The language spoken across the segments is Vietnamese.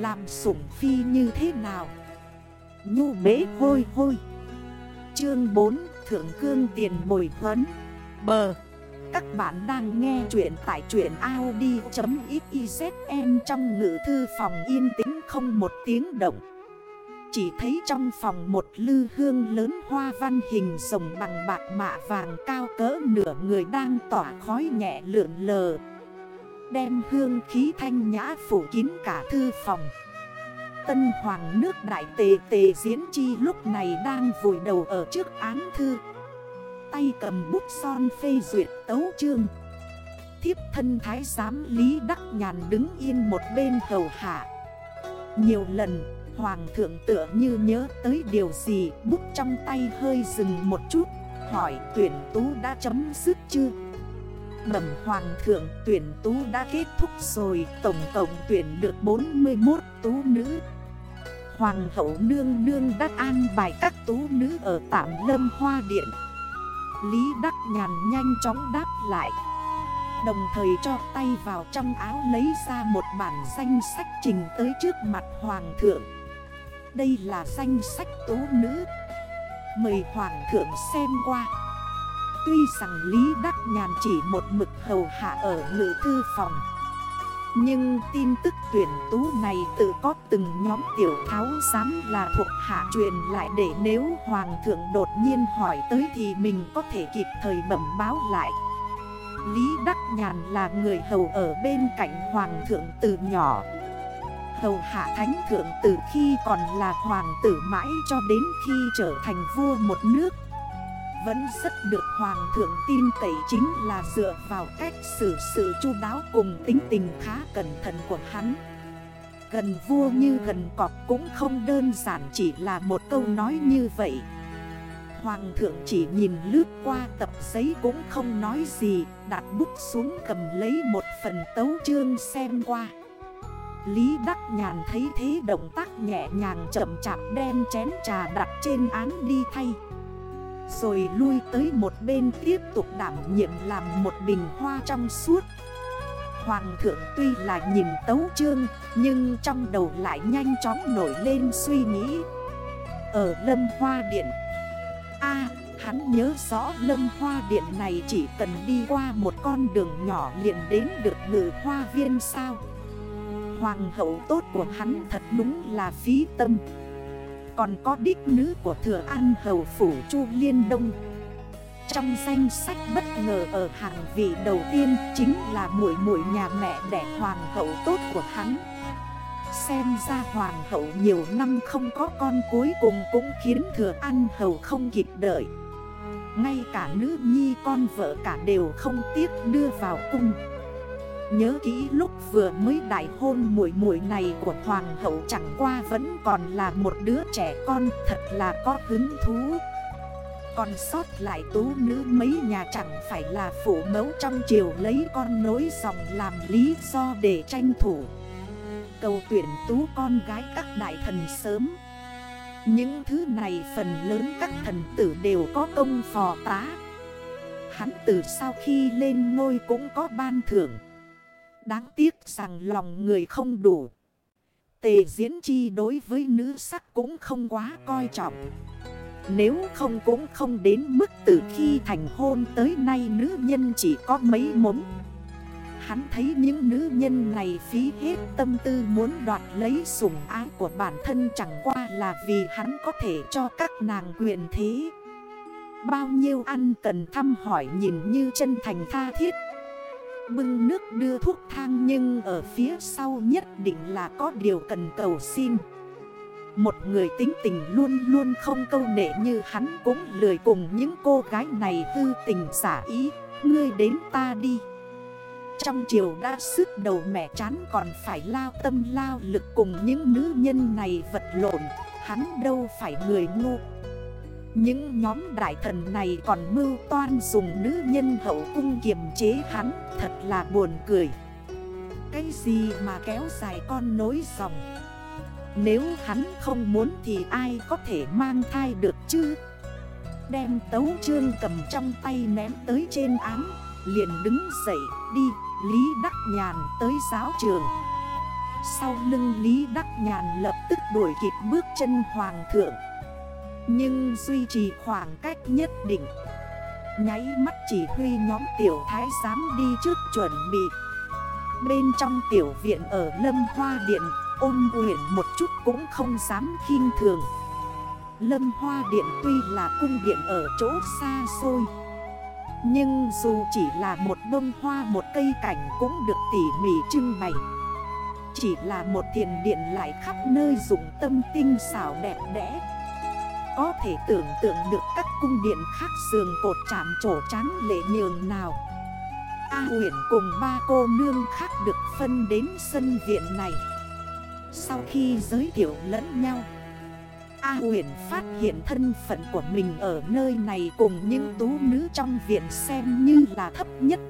Làm sủng phi như thế nào? Nhu bế hôi hôi. Chương 4 Thượng Cương Tiền Bồi Huấn. Bờ. Các bạn đang nghe chuyện tại chuyện Audi.xyzm trong ngữ thư phòng yên tĩnh không một tiếng động. Chỉ thấy trong phòng một lư hương lớn hoa văn hình rồng bằng bạc mạ vàng cao cỡ nửa người đang tỏa khói nhẹ lượn lờ. Đem hương khí thanh nhã phủ kín cả thư phòng. Tân hoàng nước đại tề tề diễn chi lúc này đang vùi đầu ở trước án thư. Tay cầm bút son phê duyệt tấu chương. Thiếp thân thái giám Lý Đắc Nhàn đứng yên một bên hầu hạ. Nhiều lần, hoàng thượng tựa như nhớ tới điều gì, Bút trong tay hơi dừng một chút, Hỏi tuyển tú đã chấm dứt chưa? Bẩm hoàng thượng tuyển tú đã kết thúc rồi, Tổng tổng tuyển được 41 tú nữ. Hoàng hậu nương nương đã an bài các tú nữ ở tạm lâm hoa điện. Lý Đắc Nhàn nhanh chóng đáp lại, Đồng thời cho tay vào trong áo lấy ra một bản danh sách trình tới trước mặt Hoàng thượng. Đây là danh sách tú nữ. Mời Hoàng thượng xem qua. Tuy rằng Lý Đắc Nhàn chỉ một mực hầu hạ ở ngự thư phòng, Nhưng tin tức tuyển tú này tự có từng nhóm tiểu tháo giám là thuộc hạ truyền lại Để nếu Hoàng thượng đột nhiên hỏi tới thì mình có thể kịp thời bẩm báo lại. Lý Đắc Nhàn là người hầu ở bên cạnh Hoàng thượng từ nhỏ, Hầu hạ thánh thượng từ khi còn là hoàng tử mãi cho đến khi trở thành vua một nước vẫn rất được Hoàng thượng tin cậy chính là dựa vào cách xử sự chu đáo cùng tính tình khá cẩn thận của hắn. Gần vua như gần cọp cũng không đơn giản chỉ là một câu nói như vậy. Hoàng thượng chỉ nhìn lướt qua tập giấy cũng không nói gì, Đặt bút xuống cầm lấy một phần tấu chương xem qua. Lý Đắc Nhàn thấy thế động tác nhẹ nhàng chậm chạp đem chén trà đặt trên án đi thay rồi lui tới một bên tiếp tục đảm nhiệm làm một bình hoa trong suốt. Hoàng thượng tuy là nhìn tấu trương Nhưng trong đầu lại nhanh chóng nổi lên suy nghĩ. Ở Lâm Hoa Điện, a, hắn nhớ rõ Lâm Hoa Điện này chỉ cần đi qua một con đường nhỏ liền đến được ngự hoa viên sao? Hoàng hậu tốt của hắn thật đúng là phí tâm còn có đích nữ của thừa an hầu phủ Chu Liên Đông. Trong danh sách bất ngờ ở hàng vị đầu tiên Chính là muội muội nhà mẹ đẻ hoàng hậu tốt của hắn. Xem ra hoàng hậu nhiều năm không có con cuối cùng cũng khiến thừa an hầu không kịp đợi. Ngay cả nữ nhi con vợ cả đều không tiếc đưa vào cung. Nhớ kỹ lúc vừa mới đại hôn muội muội này của hoàng hậu chẳng qua vẫn còn là một đứa trẻ con thật là có hứng thú. Còn sót lại tú nữ mấy nhà chẳng phải là phụ mẫu trong chiều lấy con nối dòng làm lý do để tranh thủ. Cầu tuyển tú con gái các đại thần sớm. Những thứ này phần lớn các thần tử đều có công phò tá. Hắn từ sau khi lên ngôi cũng có ban thưởng. Đáng tiếc rằng lòng người không đủ. Tề diễn chi đối với nữ sắc cũng không quá coi trọng. Nếu không cũng không đến mức từ khi thành hôn tới nay nữ nhân chỉ có mấy mống. Hắn thấy những nữ nhân này phí hết tâm tư muốn đoạt lấy sủng ái của bản thân chẳng qua là vì hắn có thể cho các nàng quyền thế. Bao nhiêu ăn cần thăm hỏi nhìn như chân thành tha thiết Bưng nước đưa thuốc thang nhưng ở phía sau nhất định là có điều cần cầu xin. Một người tính tình luôn luôn không câu nệ như hắn cũng lười cùng những cô gái này hư tình giả ý, Ngươi đến ta đi. Trong chiều đã sức đầu mẹ chán còn phải lao tâm lao lực cùng những nữ nhân này vật lộn, Hắn đâu phải người ngu những nhóm đại thần này còn mưu toan dùng nữ nhân hậu cung kiềm chế hắn, Thật là buồn cười. Cái gì mà kéo dài con nối dòng? Nếu hắn không muốn thì ai có thể mang thai được chứ? Đem tấu trương cầm trong tay ném tới trên án, Liền đứng dậy đi, Lý Đắc Nhàn tới giáo trường. Sau lưng Lý Đắc Nhàn lập tức đuổi kịp bước chân Hoàng thượng. Nhưng duy trì khoảng cách nhất định. Nháy mắt chỉ huy nhóm tiểu thái giám đi trước chuẩn bị. Bên trong tiểu viện ở Lâm Hoa Điện, Ôn quyển một chút cũng không dám khinh thường. Lâm Hoa Điện tuy là cung điện ở chỗ xa xôi, Nhưng dù chỉ là một bông hoa một cây cảnh cũng được tỉ mỉ trưng bày. Chỉ là một thiền điện lại khắp nơi dụng tâm tinh xảo đẹp đẽ. Có thể tưởng tượng được các cung điện khác sườn cột chạm trổ trắng lệ nhường nào. A huyền cùng ba cô nương khác được phân đến sân viện này. Sau khi giới thiệu lẫn nhau, A huyền phát hiện thân phận của mình ở nơi này cùng những tú nữ trong viện xem như là thấp nhất.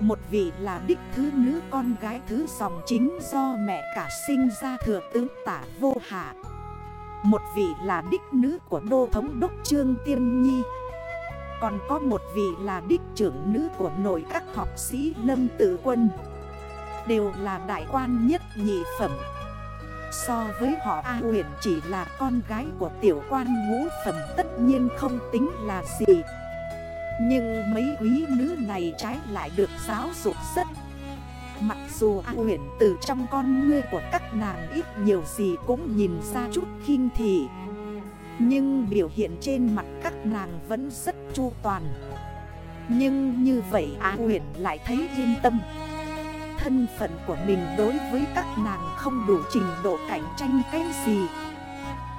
Một vị là đích thứ nữ con gái thứ dòng chính do mẹ cả sinh ra thừa tướng tả vô hạ. Một vị là đích nữ của đô thống đốc trương tiên nhi. Còn có một vị là đích trưởng nữ của nội các học sĩ Lâm Tử Quân. Đều là đại quan nhất nhị phẩm. So với họ, A huyền chỉ là con gái của tiểu quan ngũ phẩm, tất nhiên không tính là gì. Nhưng mấy quý nữ này trái lại được giáo dục rất Mặc dù A huyền từ trong con ngươi của các nàng ít nhiều gì cũng nhìn ra chút khinh thị, nhưng biểu hiện trên mặt các nàng vẫn rất chu toàn. Nhưng như vậy a huyền lại thấy yên tâm. Thân phận của mình đối với các nàng không đủ trình độ cạnh tranh cái gì.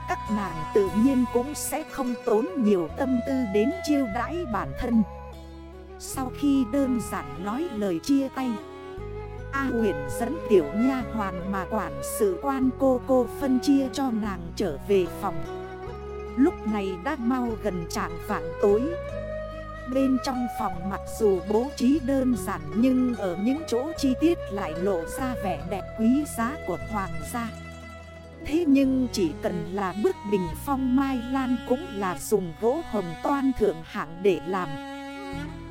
Các nàng tự nhiên cũng sẽ không tốn nhiều tâm tư đến chiêu đãi bản thân. Sau khi đơn giản nói lời chia tay A huyền dẫn tiểu nha hoàn mà quản sự quan cô cô phân chia cho nàng trở về phòng. Lúc này đã mau gần trạng vạn tối. Bên trong phòng mặc dù bố trí đơn giản Nhưng ở những chỗ chi tiết lại lộ ra vẻ đẹp quý giá của hoàng gia. Thế nhưng chỉ cần là bức bình phong mai lan cũng là dùng gỗ hồng toan thượng hạng để làm.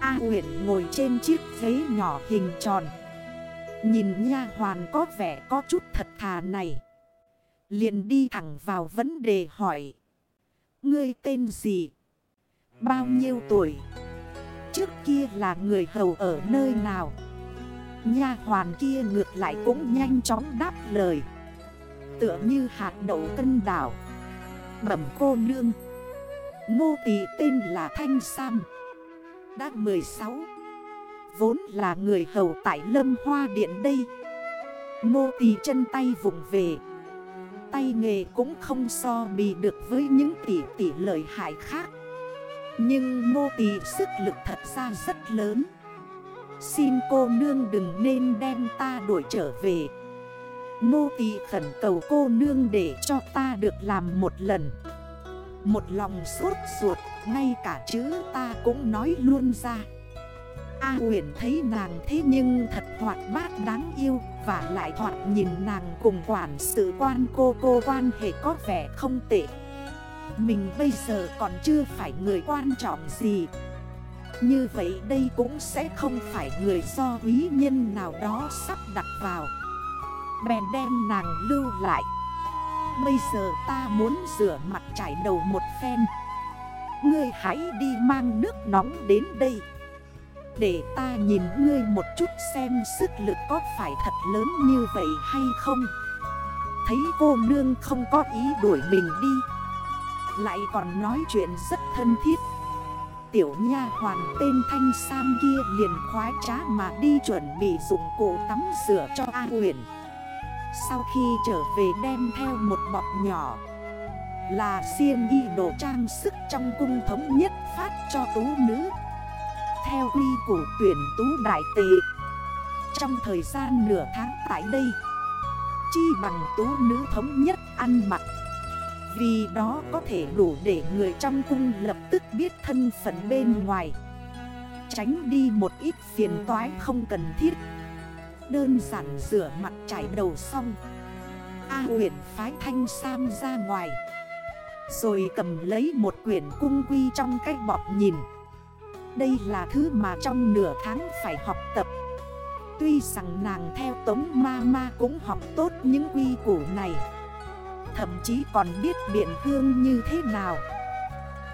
A huyện ngồi trên chiếc ghế nhỏ hình tròn. Nhìn nha hoàn có vẻ có chút thật thà này liền đi thẳng vào vấn đề hỏi Ngươi tên gì? Bao nhiêu tuổi? Trước kia là người hầu ở nơi nào? Nha hoàn kia ngược lại cũng nhanh chóng đáp lời Tựa như hạt đậu cân đảo Bẩm cô nương Nô tỳ tên là Thanh Sam Đã 16 Vốn là người hầu tại Lâm Hoa Điện đây. Nô tỳ chân tay vùng về. Tay nghề cũng không so bì được với những tỷ tỷ lợi hại khác. Nhưng nô tỳ sức lực thật ra rất lớn. Xin cô nương đừng nên đem ta đuổi trở về. Nô tỳ khẩn cầu cô nương để cho ta được làm một lần. Một lòng suốt ruột, Ngay cả chữ ta cũng nói luôn ra. A huyền thấy nàng thế nhưng thật hoạt bát đáng yêu Và lại thoạt nhìn nàng cùng quản sự quan cô cô quan hệ có vẻ không tệ. Mình bây giờ còn chưa phải người quan trọng gì. Như vậy đây cũng sẽ không phải người do quý nhân nào đó sắp đặt vào. Bèn đem nàng lưu lại. Bây giờ ta muốn rửa mặt trải đầu một phen. Ngươi hãy đi mang nước nóng đến đây để ta nhìn ngươi một chút xem sức lực có phải thật lớn như vậy hay không. Thấy cô nương không có ý đuổi mình đi. Lại còn nói chuyện rất thân thiết. Tiểu nha hoàn tên Thanh Sam kia liền khoái trá mà đi chuẩn bị dụng cụ tắm rửa cho A huyền Sau khi trở về đem theo một bọc nhỏ, Là xiêm y đồ trang sức trong cung thống nhất phát cho tú nữ theo quy của tuyển tú đại tệ Trong thời gian nửa tháng tại đây, Chi bằng tú nữ thống nhất ăn mặc. Vì đó có thể đủ để người trong cung lập tức biết thân phận bên ngoài. Tránh đi một ít phiền toái không cần thiết. Đơn giản rửa mặt trải đầu xong. A huyền phái thanh sam ra ngoài. Rồi cầm lấy một quyển cung quy trong cái bọc nhìn đây là thứ mà trong nửa tháng phải học tập. Tuy rằng nàng theo tống ma ma cũng học tốt những quy củ này. Thậm chí còn biết biện hương như thế nào.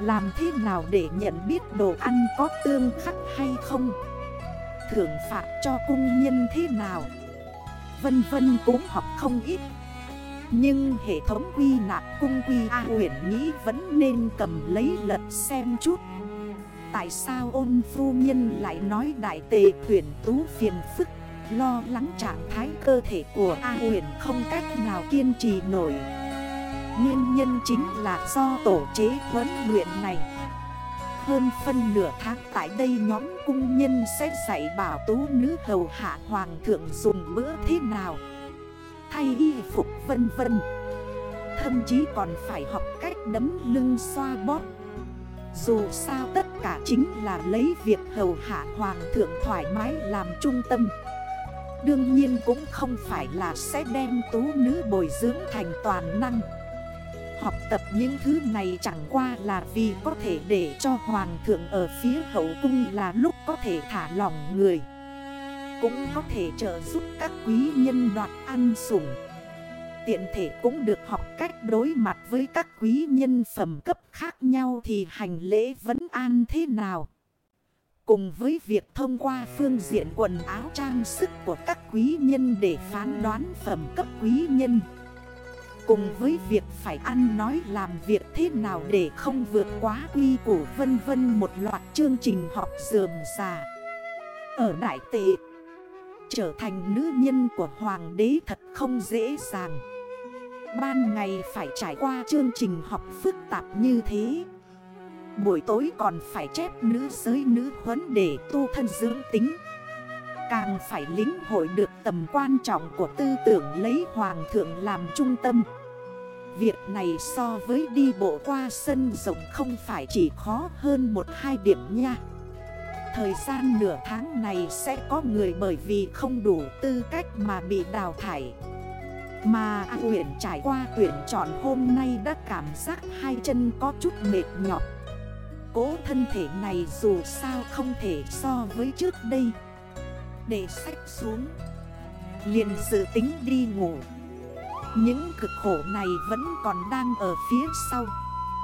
Làm thế nào để nhận biết đồ ăn có tương khắc hay không? Thưởng phạt cho cung nhân thế nào? Vân vân cũng học không ít. Nhưng hệ thống quy nạp cung quy A huyền nghĩ vẫn nên cầm lấy lật xem chút. Tại sao ôn phu nhân lại nói đại tề tuyển tú phiền phức, Lo lắng trạng thái cơ thể của A huyền không cách nào kiên trì nổi? Nguyên nhân chính là do tổ chế huấn luyện này. Hơn phân nửa tháng tại đây nhóm cung nhân sẽ dạy bảo tú nữ hầu hạ hoàng thượng dùng bữa thế nào, Thay y phục vân vân. Thậm chí còn phải học cách đấm lưng xoa bóp. Dù sao tất cả chính là lấy việc hầu hạ hoàng thượng thoải mái làm trung tâm. Đương nhiên cũng không phải là sẽ đem tú nữ bồi dưỡng thành toàn năng. Học tập những thứ này chẳng qua là vì có thể để cho hoàng thượng ở phía hậu cung là lúc có thể thả lỏng người. Cũng có thể trợ giúp các quý nhân đoạt ăn sủng. Tiện thể cũng được học cách đối mặt với các quý nhân phẩm cấp khác nhau thì hành lễ vẫn an thế nào. Cùng với việc thông qua phương diện quần áo trang sức của các quý nhân để phán đoán phẩm cấp quý nhân. Cùng với việc phải ăn nói làm việc thế nào để không vượt quá quy củ vân vân một loạt chương trình học dườm già. Ở Đại Tệ, Trở thành nữ nhân của Hoàng đế thật không dễ dàng. Ban ngày phải trải qua chương trình học phức tạp như thế. Buổi tối còn phải chép nữ giới nữ huấn để tu thân dưỡng tính. Càng phải lính hội được tầm quan trọng của tư tưởng lấy hoàng thượng làm trung tâm. Việc này so với đi bộ qua sân rộng không phải chỉ khó hơn một hai điểm nha. Thời gian nửa tháng này sẽ có người bởi vì không đủ tư cách mà bị đào thải. Mà A Nguyễn trải qua tuyển chọn hôm nay đã cảm giác hai chân có chút mệt nhọc. Cố thân thể này dù sao không thể so với trước đây. Để sách xuống, liền dự tính đi ngủ. Những cực khổ này vẫn còn đang ở phía sau.